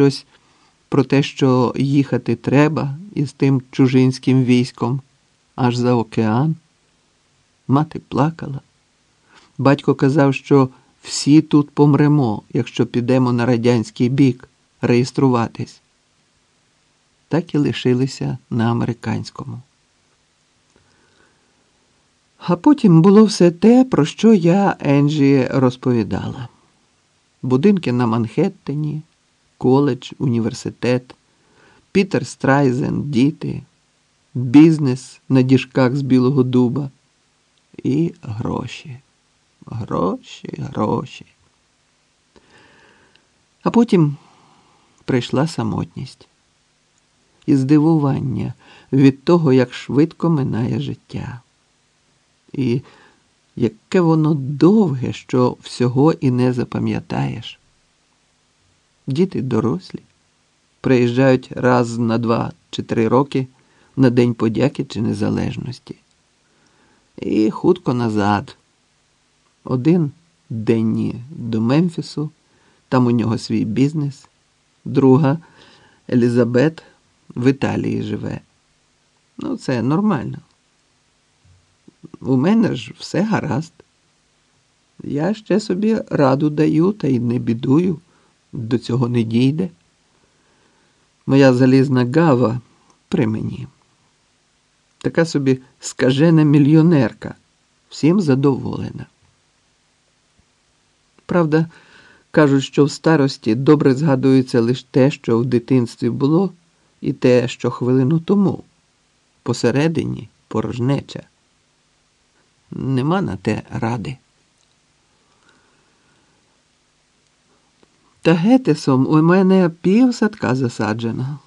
щось про те, що їхати треба із тим чужинським військом аж за океан. Мати плакала. Батько казав, що всі тут помремо, якщо підемо на радянський бік реєструватись. Так і лишилися на американському. А потім було все те, про що я Енджі розповідала: будинки на Манхеттені, коледж, університет, Пітер Страйзен, діти, бізнес на діжках з Білого Дуба і гроші. Гроші, гроші. А потім прийшла самотність і здивування від того, як швидко минає життя. І яке воно довге, що всього і не запам'ятаєш. Діти дорослі, приїжджають раз на два чи три роки на День подяки чи незалежності. І хутко назад. Один денні до Мемфісу, там у нього свій бізнес, друга Елізабет в Італії живе. Ну, це нормально. У мене ж все гаразд. Я ще собі раду даю та й не бідую, до цього не дійде. Моя залізна гава при мені. Така собі скажена мільйонерка, всім задоволена. Правда, кажуть, що в старості добре згадується лише те, що в дитинстві було, і те, що хвилину тому. Посередині порожнеча. Нема на те ради. Та гетесом у мене пів садка засаджено.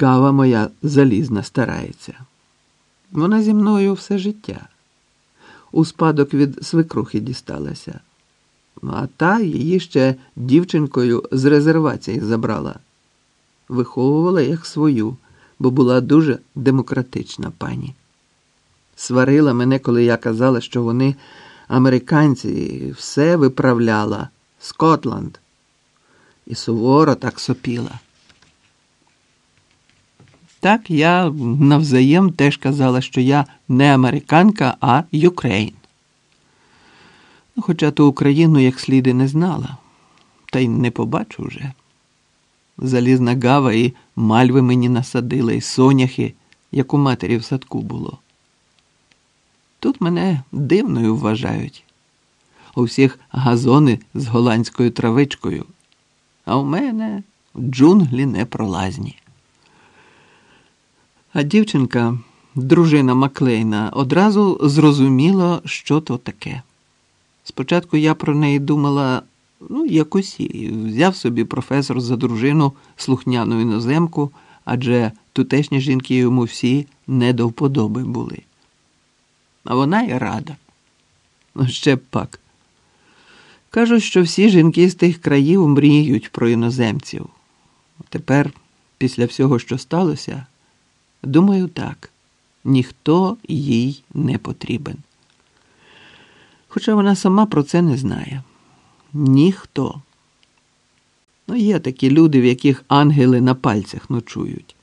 Гава моя залізна старається. Вона зі мною все життя. У спадок від свекрухи дісталася, а та її ще дівчинкою з резервації забрала. Виховувала як свою, бо була дуже демократична пані. Сварила мене, коли я казала, що вони американці все виправляла Scotland. І суворо так сопіла. Так я навзаєм теж казала, що я не американка, а Ukraine. Ну, Хоча ту Україну як слід і не знала, та й не побачу вже. Залізна гава і мальви мені насадили, і соняхи, як у матері в садку було. Тут мене дивною вважають. У всіх газони з голландською травичкою, а у мене джунглі непролазні. А дівчинка, дружина Маклейна, одразу зрозуміла, що то таке. Спочатку я про неї думала, ну, як усі, взяв собі професор за дружину слухняну іноземку, адже тутешні жінки йому всі не до вподоби були. А вона й рада. Ну, ще б пак. Кажуть, що всі жінки з тих країв мріють про іноземців. Тепер, після всього, що сталося, думаю так, ніхто їй не потрібен. Хоча вона сама про це не знає. Ніхто. Ну, є такі люди, в яких ангели на пальцях ночують.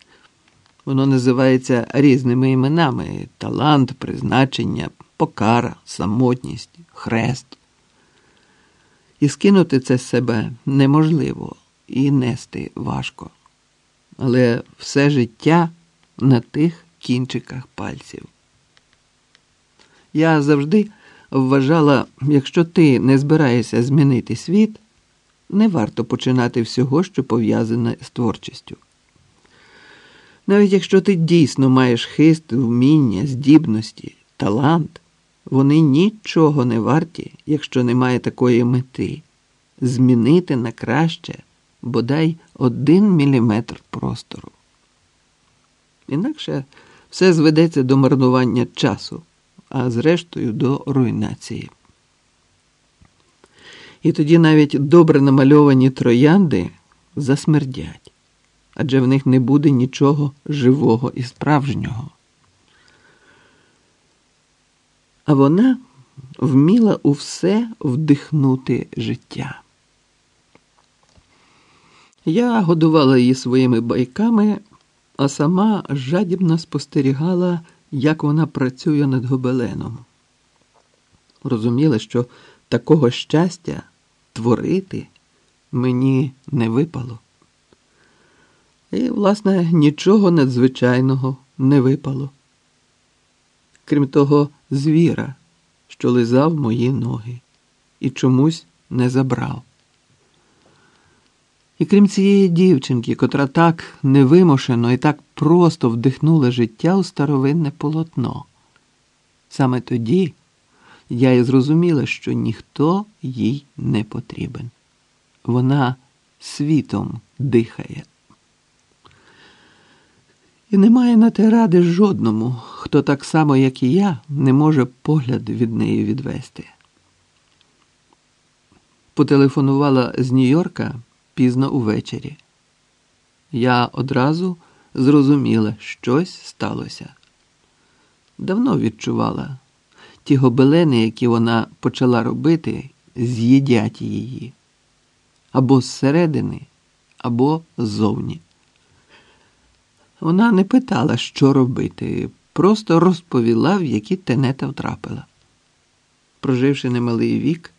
Воно називається різними іменами: талант, призначення, покара, самотність, хрест. І скинути це з себе неможливо і нести важко. Але все життя на тих кінчиках пальців. Я завжди вважала, якщо ти не збираєшся змінити світ, не варто починати всього, що пов'язане з творчістю. Навіть якщо ти дійсно маєш хист, вміння, здібності, талант, вони нічого не варті, якщо немає такої мети змінити на краще бодай один міліметр простору. Інакше все зведеться до марнування часу, а зрештою до руйнації. І тоді навіть добре намальовані троянди засмердять, адже в них не буде нічого живого і справжнього. А вона вміла у все вдихнути життя. Я годувала її своїми байками, а сама жадібно спостерігала, як вона працює над гобеленом. Розуміла, що такого щастя творити мені не випало. І, власне, нічого надзвичайного не випало. Крім того, звіра, що лизав мої ноги, і чомусь не забрав. І крім цієї дівчинки, котра так невимушено і так просто вдихнула життя у старовинне полотно. Саме тоді я і зрозуміла, що ніхто їй не потрібен. Вона світом дихає. І немає на те ради жодному, хто так само, як і я, не може погляд від неї відвести. Потелефонувала з Нью-Йорка пізно увечері. Я одразу зрозуміла, щось сталося. Давно відчувала ті гобелени, які вона почала робити, з'їдять її або зсередини, або ззовні. Вона не питала, що робити, просто розповіла, в які тенета втрапила. Проживши немалий вік,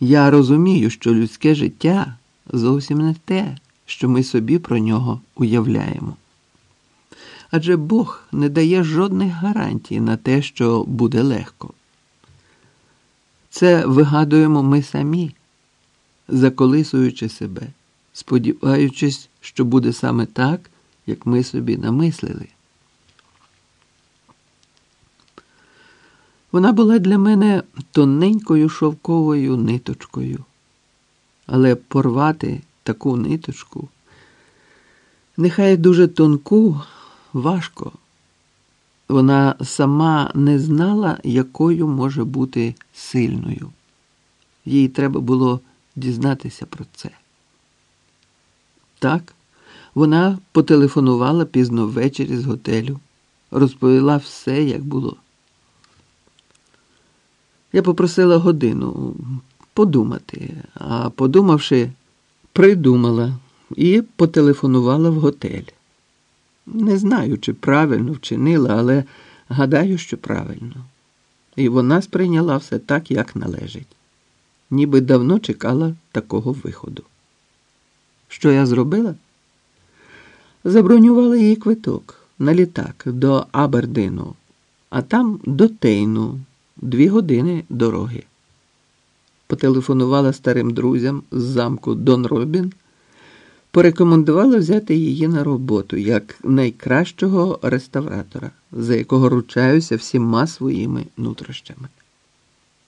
я розумію, що людське життя зовсім не те, що ми собі про нього уявляємо. Адже Бог не дає жодних гарантій на те, що буде легко. Це вигадуємо ми самі, заколисуючи себе, сподіваючись, що буде саме так, як ми собі намислили. Вона була для мене тоненькою шовковою ниточкою, але порвати таку ниточку, нехай дуже тонку, важко. Вона сама не знала, якою може бути сильною. Їй треба було дізнатися про це. Так, вона потелефонувала пізно ввечері з готелю, розповіла все, як було. Я попросила годину подумати, а подумавши, придумала і потелефонувала в готель. Не знаю, чи правильно вчинила, але гадаю, що правильно. І вона сприйняла все так, як належить, ніби давно чекала такого виходу. Що я зробила? Забронювала їй квиток на літак до Абердину, а там до Тейну дві години дороги. Потелефонувала старим друзям з замку Дон Робін, порекомендувала взяти її на роботу як найкращого реставратора, за якого ручаюся всіма своїми нутрощами.